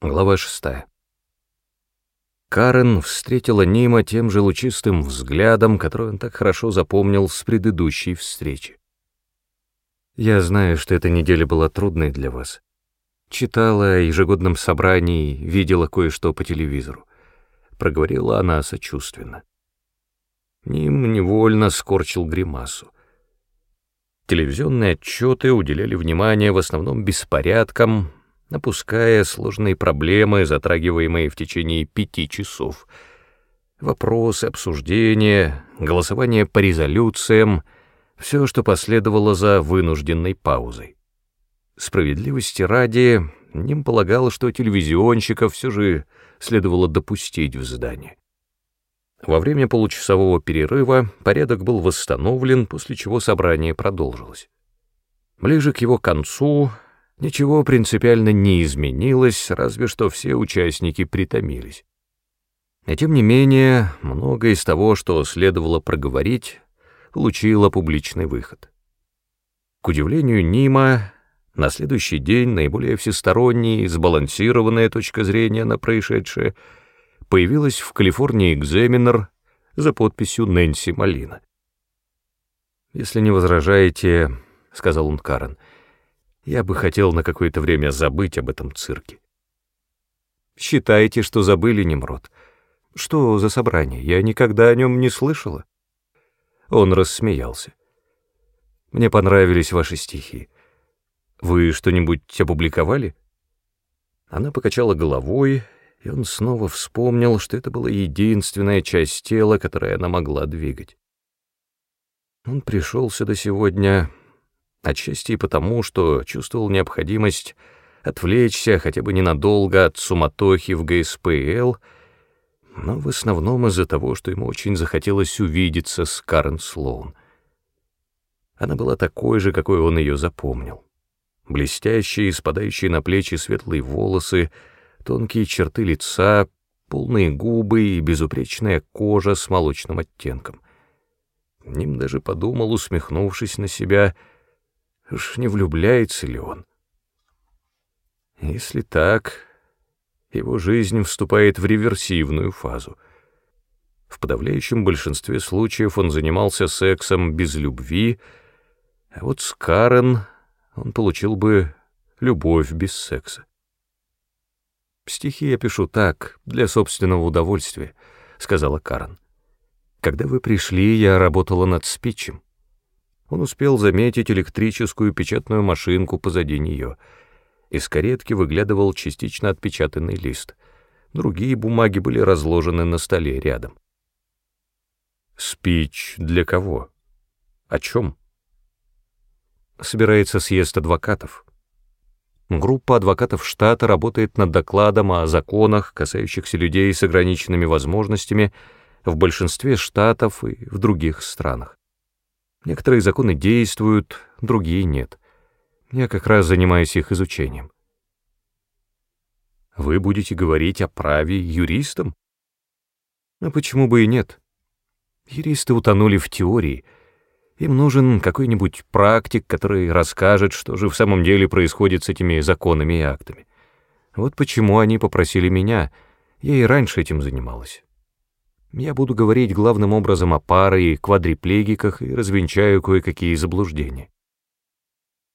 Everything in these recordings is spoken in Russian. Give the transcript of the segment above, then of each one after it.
Глава шестая. Карен встретила Нима тем же лучистым взглядом, который он так хорошо запомнил с предыдущей встречи. «Я знаю, что эта неделя была трудной для вас. Читала о ежегодном собрании, видела кое-что по телевизору», — проговорила она сочувственно. Ним невольно скорчил гримасу. Телевизионные отчеты уделяли внимание в основном беспорядкам, опуская сложные проблемы, затрагиваемые в течение пяти часов. Вопросы, обсуждения, голосование по резолюциям — все, что последовало за вынужденной паузой. Справедливости ради, Ним полагал, что телевизионщиков все же следовало допустить в здание. Во время получасового перерыва порядок был восстановлен, после чего собрание продолжилось. Ближе к его концу Ничего принципиально не изменилось, разве что все участники притомились. И тем не менее, многое из того, что следовало проговорить, получило публичный выход. К удивлению Нима, на следующий день наиболее всесторонняя и сбалансированная точка зрения на происшедшее появилась в Калифорнии экзаменер за подписью Нэнси Малина. «Если не возражаете, — сказал он Карен, — я бы хотел на какое-то время забыть об этом цирке. Считаете, что забыли, Немрод? Что за собрание? Я никогда о нем не слышала. Он рассмеялся. Мне понравились ваши стихи. Вы что-нибудь опубликовали? Она покачала головой, и он снова вспомнил, что это была единственная часть тела, которую она могла двигать. Он пришел сюда сегодня отчасти потому, что чувствовал необходимость отвлечься хотя бы ненадолго от суматохи в ГСПЛ, но в основном из-за того, что ему очень захотелось увидеться с Карен Слоун. Она была такой же, какой он ее запомнил. Блестящие, спадающие на плечи светлые волосы, тонкие черты лица, полные губы и безупречная кожа с молочным оттенком. Ним даже подумал, усмехнувшись на себя — Уж не влюбляется ли он? Если так, его жизнь вступает в реверсивную фазу. В подавляющем большинстве случаев он занимался сексом без любви, а вот с Карен он получил бы любовь без секса. «Стихи я пишу так, для собственного удовольствия», — сказала Карен. «Когда вы пришли, я работала над спичем он успел заметить электрическую печатную машинку позади нее. Из каретки выглядывал частично отпечатанный лист. Другие бумаги были разложены на столе рядом. «Спич для кого? О чем?» Собирается съезд адвокатов. Группа адвокатов штата работает над докладом о законах, касающихся людей с ограниченными возможностями в большинстве штатов и в других странах. Некоторые законы действуют, другие нет. Я как раз занимаюсь их изучением. Вы будете говорить о праве юристам? А почему бы и нет? Юристы утонули в теории. Им нужен какой-нибудь практик, который расскажет, что же в самом деле происходит с этими законами и актами. Вот почему они попросили меня. Я и раньше этим занималась. Я буду говорить главным образом о паре и квадриплегиках и развенчаю кое-какие заблуждения.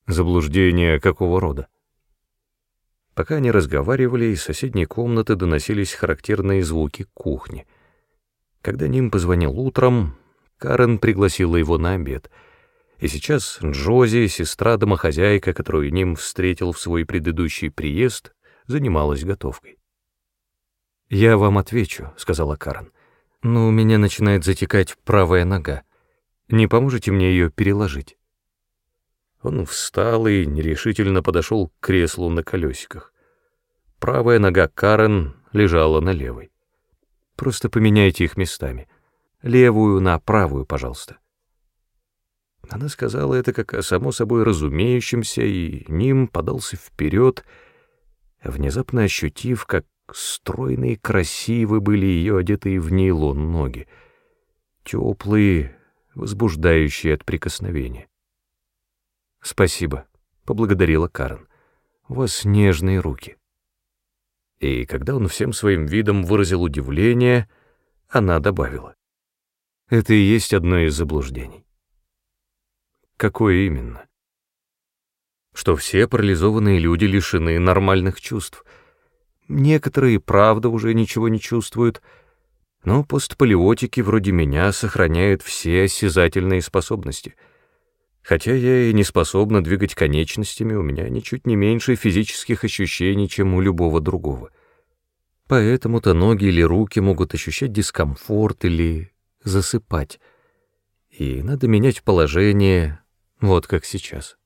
Заблуждения какого рода? Пока они разговаривали, из соседней комнаты доносились характерные звуки кухни. Когда Ним позвонил утром, Карен пригласила его на обед. И сейчас Джози, сестра-домохозяйка, которую Ним встретил в свой предыдущий приезд, занималась готовкой. «Я вам отвечу», — сказала Карен но у меня начинает затекать правая нога. Не поможете мне ее переложить?» Он встал и нерешительно подошел к креслу на колесиках. Правая нога Карен лежала на левой. «Просто поменяйте их местами. Левую на правую, пожалуйста». Она сказала это как само собой разумеющимся, и Ним подался вперед, внезапно ощутив, как Стройные и красивы были ее одетые в нейлон ноги, теплые, возбуждающие от прикосновения. «Спасибо», — поблагодарила Карен. «У вас нежные руки». И когда он всем своим видом выразил удивление, она добавила. Это и есть одно из заблуждений. Какое именно? Что все парализованные люди лишены нормальных чувств. Некоторые, правда, уже ничего не чувствуют, но постполиотики вроде меня сохраняют все осязательные способности. Хотя я и не способна двигать конечностями, у меня ничуть не меньше физических ощущений, чем у любого другого. Поэтому-то ноги или руки могут ощущать дискомфорт или засыпать. И надо менять положение, вот как сейчас.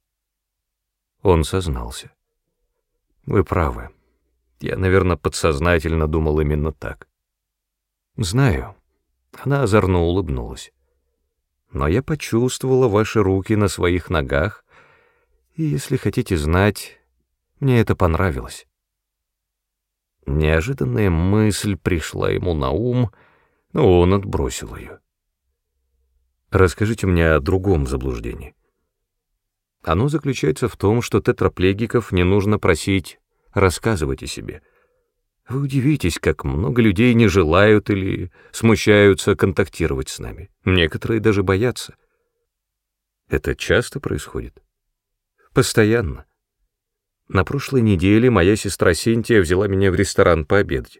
Он сознался. Вы правы. Я, наверное, подсознательно думал именно так. Знаю. Она озорно улыбнулась. Но я почувствовала ваши руки на своих ногах, и, если хотите знать, мне это понравилось. Неожиданная мысль пришла ему на ум, но он отбросил ее. Расскажите мне о другом заблуждении. Оно заключается в том, что тетраплегиков не нужно просить рассказывать о себе — вы удивитесь, как много людей не желают или смущаются контактировать с нами. Некоторые даже боятся. Это часто происходит? Постоянно. На прошлой неделе моя сестра Синтия взяла меня в ресторан пообедать.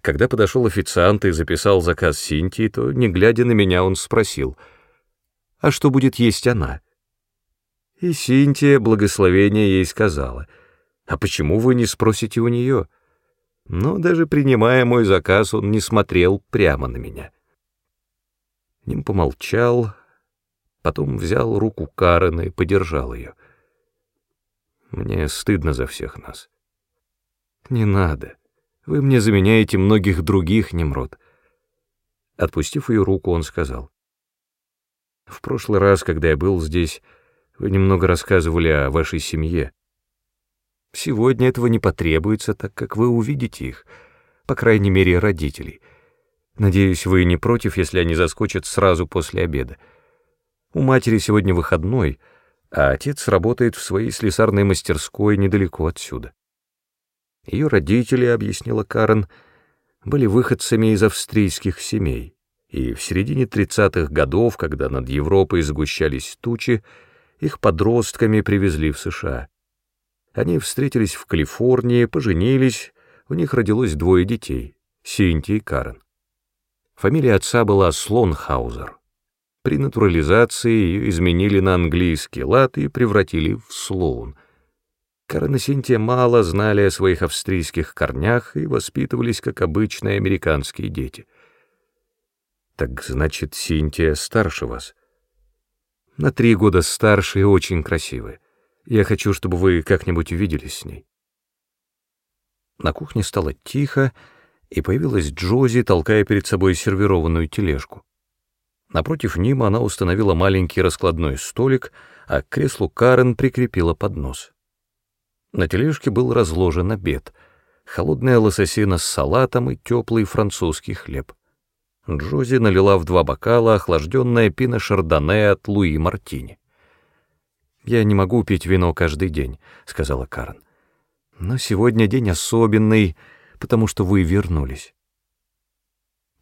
Когда подошел официант и записал заказ Синтии, то, не глядя на меня, он спросил, «А что будет есть она?» И Синтия, благословение ей сказала, «А почему вы не спросите у нее?» но даже принимая мой заказ, он не смотрел прямо на меня. Ним помолчал, потом взял руку Карена и подержал ее. Мне стыдно за всех нас. Не надо. Вы мне заменяете многих других, Немрод. Отпустив ее руку, он сказал. В прошлый раз, когда я был здесь, вы немного рассказывали о вашей семье. Сегодня этого не потребуется, так как вы увидите их, по крайней мере, родителей. Надеюсь, вы не против, если они заскочат сразу после обеда. У матери сегодня выходной, а отец работает в своей слесарной мастерской недалеко отсюда. Ее родители, объяснила Карен, были выходцами из австрийских семей, и в середине 30-х годов, когда над Европой сгущались тучи, их подростками привезли в США. Они встретились в Калифорнии, поженились, у них родилось двое детей — Синти и Карен. Фамилия отца была Слонхаузер. При натурализации ее изменили на английский лад и превратили в Слоун. Карен и Синтия мало знали о своих австрийских корнях и воспитывались как обычные американские дети. Так значит, Синтия старше вас? На три года старше и очень красивая. Я хочу, чтобы вы как-нибудь увиделись с ней». На кухне стало тихо, и появилась Джози, толкая перед собой сервированную тележку. Напротив Нима она установила маленький раскладной столик, а к креслу Карен прикрепила поднос. На тележке был разложен обед — холодная лососина с салатом и теплый французский хлеб. Джози налила в два бокала охлажденное пино шардоне от Луи Мартини. «Я не могу пить вино каждый день», — сказала Карен. «Но сегодня день особенный, потому что вы вернулись».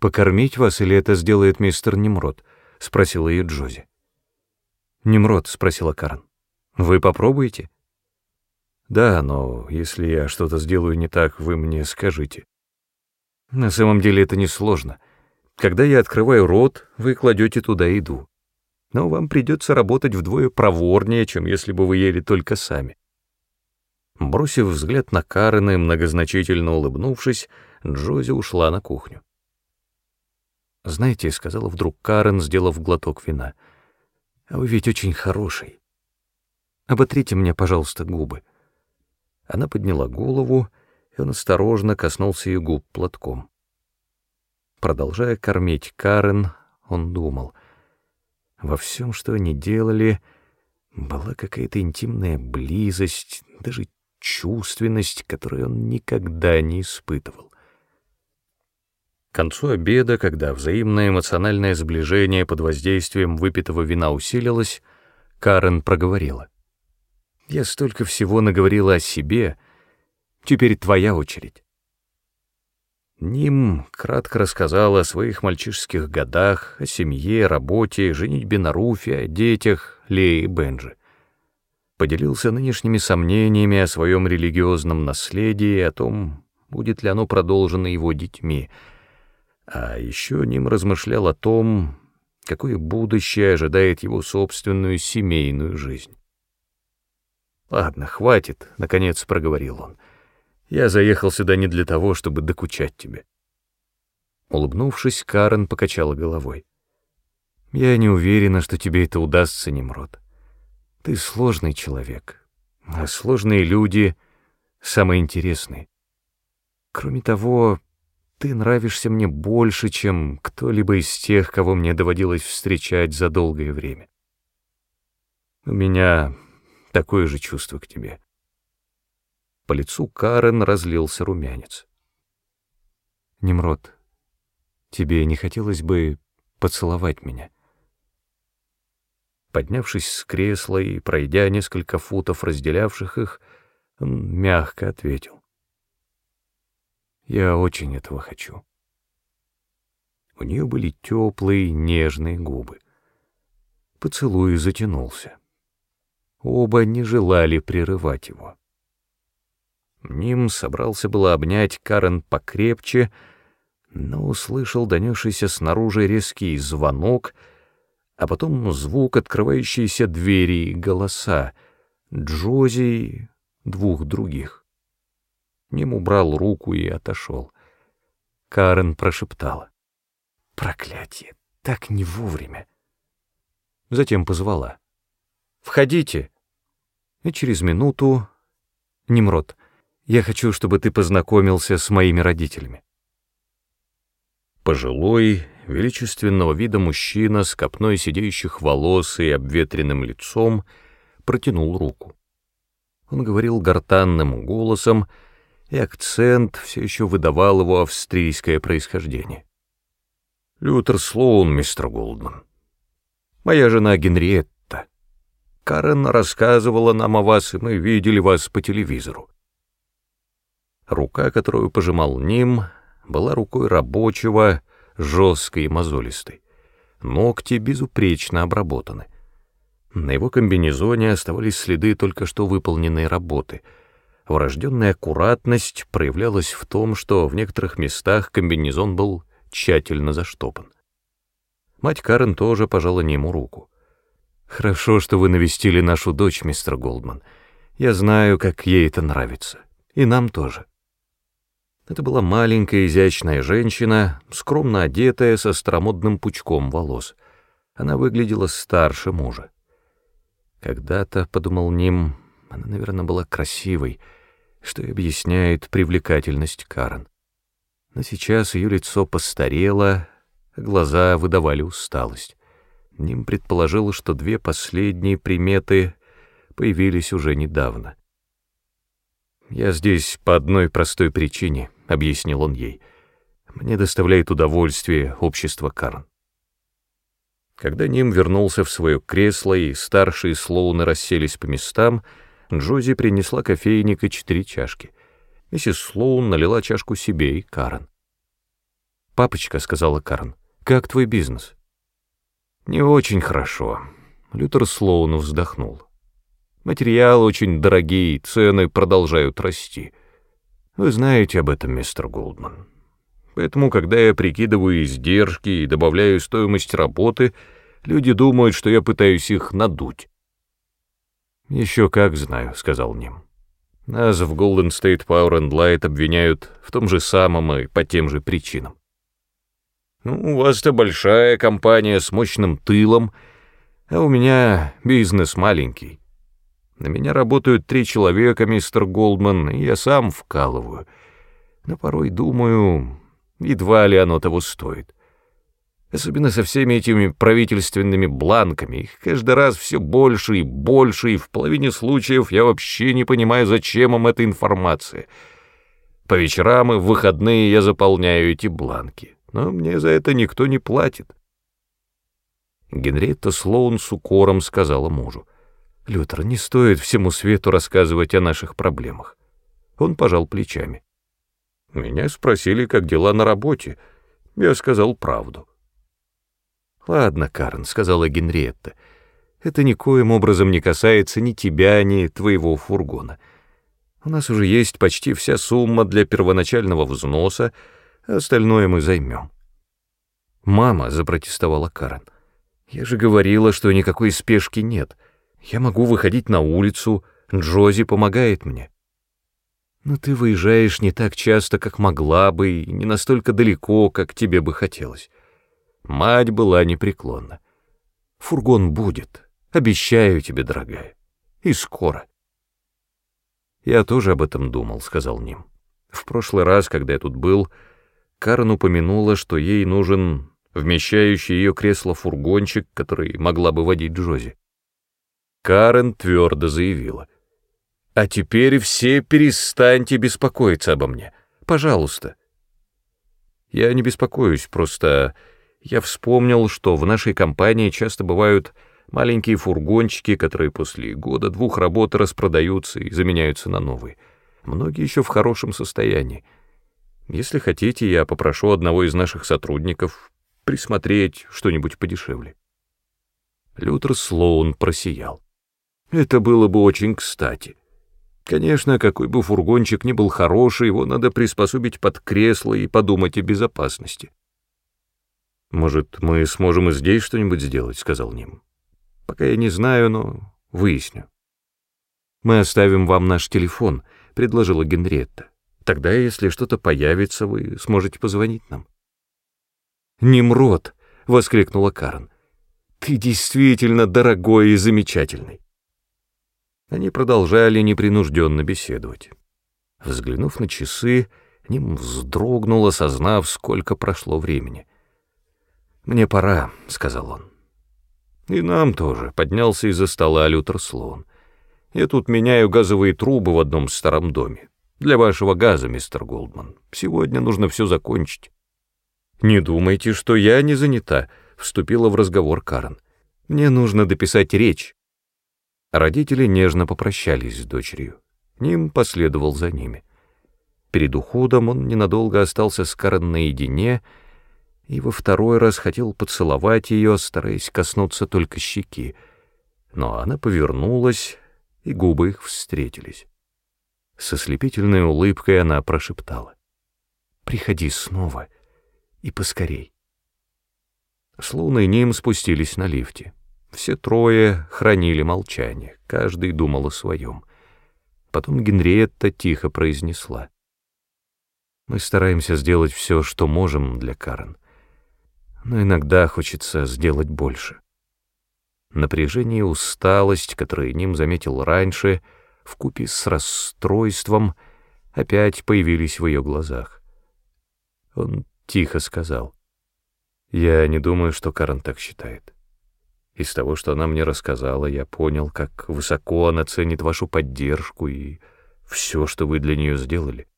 «Покормить вас или это сделает мистер Немрод?» — спросила ее Джози. «Немрод», — спросила Карен. «Вы попробуете?» «Да, но если я что-то сделаю не так, вы мне скажите». «На самом деле это несложно. Когда я открываю рот, вы кладете туда еду но вам придется работать вдвое проворнее, чем если бы вы ели только сами. Бросив взгляд на Карен и многозначительно улыбнувшись, Джози ушла на кухню. «Знаете», — сказала вдруг Карен, сделав глоток вина, — «а вы ведь очень хороший. Оботрите мне, пожалуйста, губы». Она подняла голову, и он осторожно коснулся ее губ платком. Продолжая кормить Карен, он думал — во всем, что они делали, была какая-то интимная близость, даже чувственность, которую он никогда не испытывал. К концу обеда, когда взаимное эмоциональное сближение под воздействием выпитого вина усилилось, Карен проговорила. «Я столько всего наговорила о себе, теперь твоя очередь». Ним кратко рассказал о своих мальчишеских годах, о семье, работе, женитьбе на Руфе, о детях Леи и Бенджи. Поделился нынешними сомнениями о своем религиозном наследии, о том, будет ли оно продолжено его детьми. А еще Ним размышлял о том, какое будущее ожидает его собственную семейную жизнь. «Ладно, хватит», — наконец проговорил он. «Я заехал сюда не для того, чтобы докучать тебе». Улыбнувшись, Карен покачала головой. «Я не уверена, что тебе это удастся, Немрод. Ты сложный человек, а сложные люди самые интересные. Кроме того, ты нравишься мне больше, чем кто-либо из тех, кого мне доводилось встречать за долгое время. У меня такое же чувство к тебе. По лицу Карен разлился румянец. Немрод, тебе не хотелось бы поцеловать меня? Поднявшись с кресла и пройдя несколько футов, разделявших их, он мягко ответил. Я очень этого хочу. У нее были теплые, нежные губы. Поцелуй затянулся. Оба не желали прерывать его. Ним собрался было обнять Карен покрепче, но услышал донесшийся снаружи резкий звонок, а потом звук открывающейся двери и голоса Джози двух других. Ним убрал руку и отошел. Карен прошептала. «Проклятие! Так не вовремя!» Затем позвала. «Входите!» И через минуту... «Немрод, я хочу, чтобы ты познакомился с моими родителями». Пожилой, величественного вида мужчина с копной сидеющих волос и обветренным лицом протянул руку. Он говорил гортанным голосом, и акцент все еще выдавал его австрийское происхождение. «Лютер Слоун, мистер Голдман. Моя жена Генриетта. Карен рассказывала нам о вас, и мы видели вас по телевизору». Рука, которую пожимал Ним, была рукой рабочего, жесткой и мозолистой. Ногти безупречно обработаны. На его комбинезоне оставались следы только что выполненной работы — Врожденная аккуратность проявлялась в том, что в некоторых местах комбинезон был тщательно заштопан. Мать Карен тоже пожала нему руку. «Хорошо, что вы навестили нашу дочь, мистер Голдман. Я знаю, как ей это нравится. И нам тоже». Это была маленькая изящная женщина, скромно одетая, со старомодным пучком волос. Она выглядела старше мужа. Когда-то, — подумал Ним, — она, наверное, была красивой — что и объясняет привлекательность Карен. Но сейчас ее лицо постарело, а глаза выдавали усталость. Ним предположил, что две последние приметы появились уже недавно. «Я здесь по одной простой причине», — объяснил он ей. «Мне доставляет удовольствие общество Карн». Когда Ним вернулся в свое кресло и старшие Слоуны расселись по местам, — Джози принесла кофейник и четыре чашки. Миссис Слоун налила чашку себе и Карен. «Папочка», — сказала Карен, — «как твой бизнес?» «Не очень хорошо», — Лютер Слоун вздохнул. «Материалы очень дорогие, цены продолжают расти. Вы знаете об этом, мистер Голдман. Поэтому, когда я прикидываю издержки и добавляю стоимость работы, люди думают, что я пытаюсь их надуть. «Еще как знаю», — сказал Ним. «Нас в Golden State Power and Light обвиняют в том же самом и по тем же причинам». «Ну, у вас-то большая компания с мощным тылом, а у меня бизнес маленький. На меня работают три человека, мистер Голдман, и я сам вкалываю. Но порой думаю, едва ли оно того стоит. Особенно со всеми этими правительственными бланками. Их каждый раз все больше и больше, и в половине случаев я вообще не понимаю, зачем им эта информация. По вечерам и в выходные я заполняю эти бланки, но мне за это никто не платит. Генриетта Слоун с укором сказала мужу. «Лютер, не стоит всему свету рассказывать о наших проблемах». Он пожал плечами. Меня спросили, как дела на работе. Я сказал правду. «Ладно, Карн», — сказала Генриетта, — «это никоим образом не касается ни тебя, ни твоего фургона. У нас уже есть почти вся сумма для первоначального взноса, а остальное мы займем». «Мама», — запротестовала Карен, — «я же говорила, что никакой спешки нет. Я могу выходить на улицу, Джози помогает мне». «Но ты выезжаешь не так часто, как могла бы, и не настолько далеко, как тебе бы хотелось». Мать была непреклонна. «Фургон будет, обещаю тебе, дорогая, и скоро». «Я тоже об этом думал», — сказал Ним. «В прошлый раз, когда я тут был, Карен упомянула, что ей нужен вмещающий ее кресло фургончик, который могла бы водить Джози. Карен твердо заявила. «А теперь все перестаньте беспокоиться обо мне. Пожалуйста». «Я не беспокоюсь, просто я вспомнил, что в нашей компании часто бывают маленькие фургончики, которые после года-двух работы распродаются и заменяются на новые. Многие еще в хорошем состоянии. Если хотите, я попрошу одного из наших сотрудников присмотреть что-нибудь подешевле. Лютер Слоун просиял. Это было бы очень кстати. Конечно, какой бы фургончик ни был хороший, его надо приспособить под кресло и подумать о безопасности. «Может, мы сможем и здесь что-нибудь сделать?» — сказал Ним. «Пока я не знаю, но выясню». «Мы оставим вам наш телефон», — предложила Генриетта. «Тогда, если что-то появится, вы сможете позвонить нам». «Немрод!» — воскликнула Карен. «Ты действительно дорогой и замечательный». Они продолжали непринужденно беседовать. Взглянув на часы, Ним вздрогнул, осознав, сколько прошло времени — «Мне пора», — сказал он. «И нам тоже», — поднялся из-за стола Лютер Слоун. «Я тут меняю газовые трубы в одном старом доме. Для вашего газа, мистер Голдман. Сегодня нужно все закончить». «Не думайте, что я не занята», — вступила в разговор Карен. «Мне нужно дописать речь». Родители нежно попрощались с дочерью. Ним последовал за ними. Перед уходом он ненадолго остался с Карен наедине, — и во второй раз хотел поцеловать ее, стараясь коснуться только щеки, но она повернулась, и губы их встретились. Со слепительной улыбкой она прошептала. «Приходи снова и поскорей». Слон и Ним спустились на лифте. Все трое хранили молчание, каждый думал о своем. Потом Генриетта тихо произнесла. «Мы стараемся сделать все, что можем для Карен но иногда хочется сделать больше. Напряжение и усталость, которые Ним заметил раньше, вкупе с расстройством, опять появились в ее глазах. Он тихо сказал, «Я не думаю, что Карен так считает. Из того, что она мне рассказала, я понял, как высоко она ценит вашу поддержку и все, что вы для нее сделали».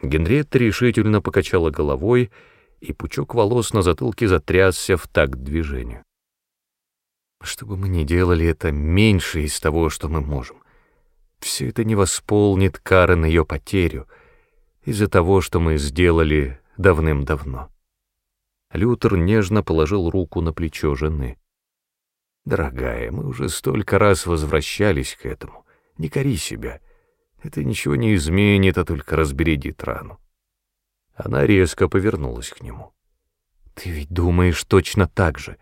Генриетта решительно покачала головой и пучок волос на затылке затрясся в такт движению. Что бы мы ни делали, это меньше из того, что мы можем. Все это не восполнит Карен ее потерю из-за того, что мы сделали давным-давно. Лютер нежно положил руку на плечо жены. «Дорогая, мы уже столько раз возвращались к этому. Не кори себя. Это ничего не изменит, а только разбередит рану. Она резко повернулась к нему. «Ты ведь думаешь точно так же.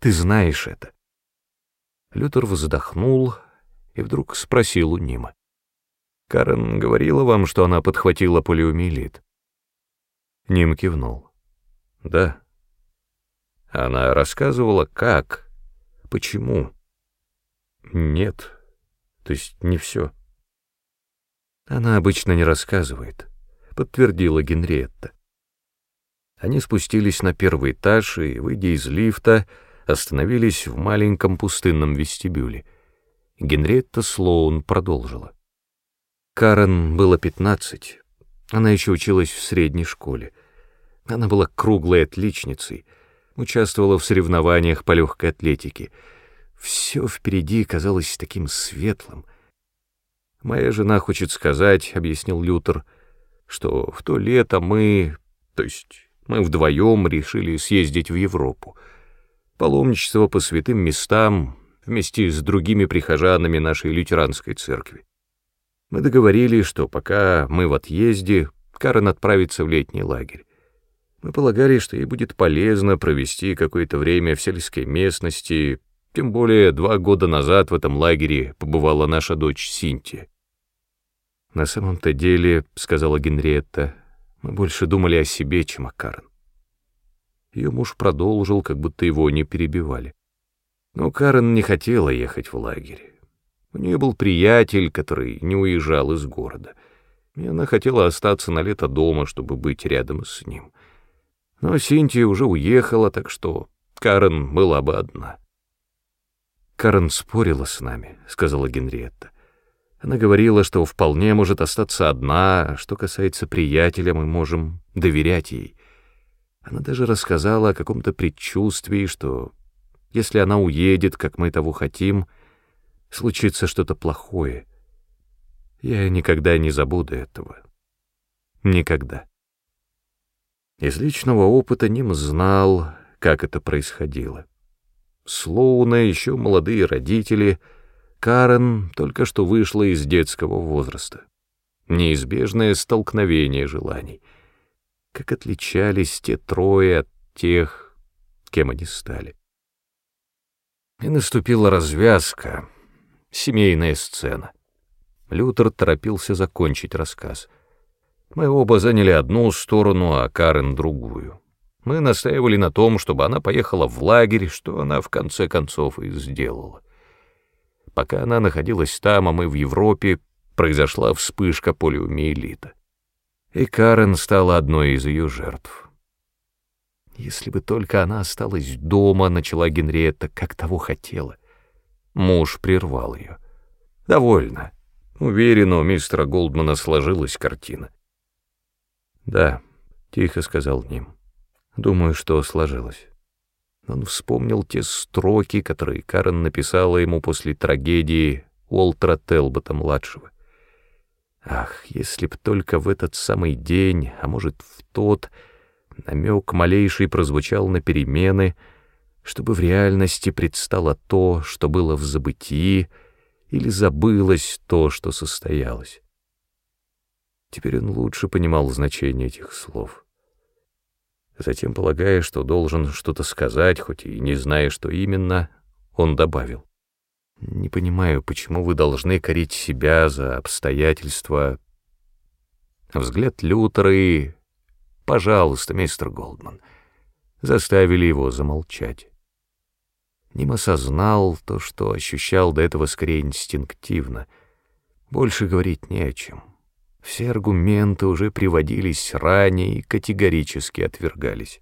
Ты знаешь это». Лютер вздохнул и вдруг спросил у Нима. «Карен говорила вам, что она подхватила полиомиелит?» Ним кивнул. «Да». Она рассказывала, как, почему. «Нет, то есть не все». Она обычно не рассказывает. — подтвердила Генриетта. Они спустились на первый этаж и, выйдя из лифта, остановились в маленьком пустынном вестибюле. Генриетта Слоун продолжила. Карен было пятнадцать. Она еще училась в средней школе. Она была круглой отличницей, участвовала в соревнованиях по легкой атлетике. Все впереди казалось таким светлым. «Моя жена хочет сказать», — объяснил Лютер, — что в то лето мы, то есть мы вдвоем решили съездить в Европу. Паломничество по святым местам вместе с другими прихожанами нашей лютеранской церкви. Мы договорились, что пока мы в отъезде, Карен отправится в летний лагерь. Мы полагали, что ей будет полезно провести какое-то время в сельской местности, тем более два года назад в этом лагере побывала наша дочь Синтия. «На самом-то деле, — сказала Генриетта, — мы больше думали о себе, чем о Карен». Ее муж продолжил, как будто его не перебивали. Но Карен не хотела ехать в лагерь. У нее был приятель, который не уезжал из города, и она хотела остаться на лето дома, чтобы быть рядом с ним. Но Синтия уже уехала, так что Карен была бы одна. «Карен спорила с нами», — сказала Генриетта. Она говорила, что вполне может остаться одна, что касается приятеля, мы можем доверять ей. Она даже рассказала о каком-то предчувствии, что если она уедет, как мы того хотим, случится что-то плохое. Я никогда не забуду этого. Никогда. Из личного опыта Ним знал, как это происходило. Слоуна, еще молодые родители, Карен только что вышла из детского возраста. Неизбежное столкновение желаний. Как отличались те трое от тех, кем они стали. И наступила развязка, семейная сцена. Лютер торопился закончить рассказ — мы оба заняли одну сторону, а Карен — другую. Мы настаивали на том, чтобы она поехала в лагерь, что она в конце концов и сделала. Пока она находилась там, а мы в Европе, произошла вспышка полиомиелита. И Карен стала одной из ее жертв. Если бы только она осталась дома, начала Генриетта, как того хотела. Муж прервал ее. «Довольно. Уверен, у мистера Голдмана сложилась картина. «Да», — тихо сказал Ним. «Думаю, что сложилось». Он вспомнил те строки, которые Карен написала ему после трагедии Уолтера Телбота-младшего. Ах, если б только в этот самый день, а может, в тот, намек малейший прозвучал на перемены, чтобы в реальности предстало то, что было в забытии, или забылось то, что состоялось. Теперь он лучше понимал значение этих слов. Затем, полагая, что должен что-то сказать, хоть и не зная, что именно, он добавил. «Не понимаю, почему вы должны корить себя за обстоятельства...» Взгляд Лютера и... «Пожалуйста, мистер Голдман», заставили его замолчать. Ним осознал то, что ощущал до этого скорее инстинктивно. Больше говорить не о чем. Все аргументы уже приводились ранее и категорически отвергались.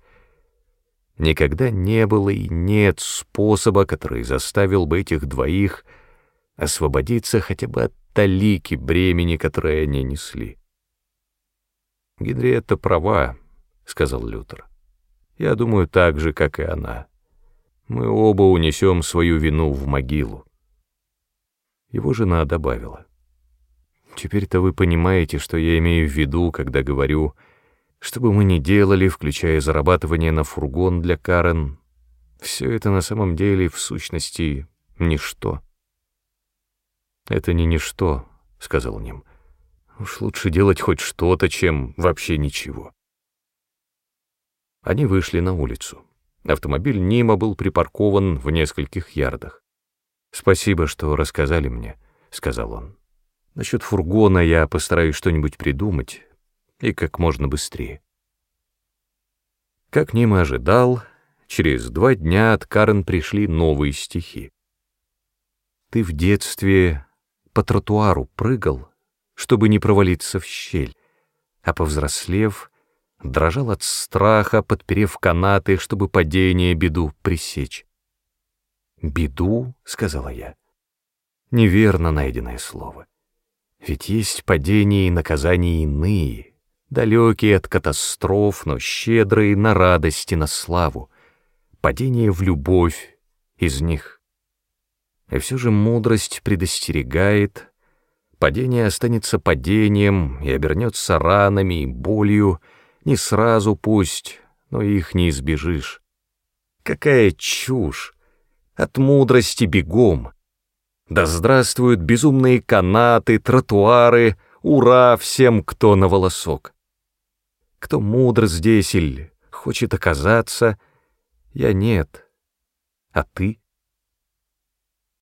Никогда не было и нет способа, который заставил бы этих двоих освободиться хотя бы от талики бремени, которое они несли. «Генриетта права», — сказал Лютер. «Я думаю так же, как и она. Мы оба унесем свою вину в могилу». Его жена добавила. Теперь-то вы понимаете, что я имею в виду, когда говорю, что бы мы ни делали, включая зарабатывание на фургон для Карен, все это на самом деле, в сущности, ничто. «Это не ничто», — сказал Ним. «Уж лучше делать хоть что-то, чем вообще ничего». Они вышли на улицу. Автомобиль Нима был припаркован в нескольких ярдах. «Спасибо, что рассказали мне», — сказал он. Насчет фургона я постараюсь что-нибудь придумать, и как можно быстрее. Как Нима ожидал, через два дня от Карен пришли новые стихи. Ты в детстве по тротуару прыгал, чтобы не провалиться в щель, а повзрослев, дрожал от страха, подперев канаты, чтобы падение беду пресечь. «Беду?» — сказала я. Неверно найденное слово. Ведь есть падения и наказания иные, далекие от катастроф, но щедрые на радость и на славу, падение в любовь из них. И все же мудрость предостерегает, Падение останется падением и обернется ранами и болью, не сразу пусть, но их не избежишь. Какая чушь! От мудрости бегом! Да здравствуют безумные канаты, тротуары, ура всем, кто на волосок! Кто мудр здесь или хочет оказаться, я нет. А ты?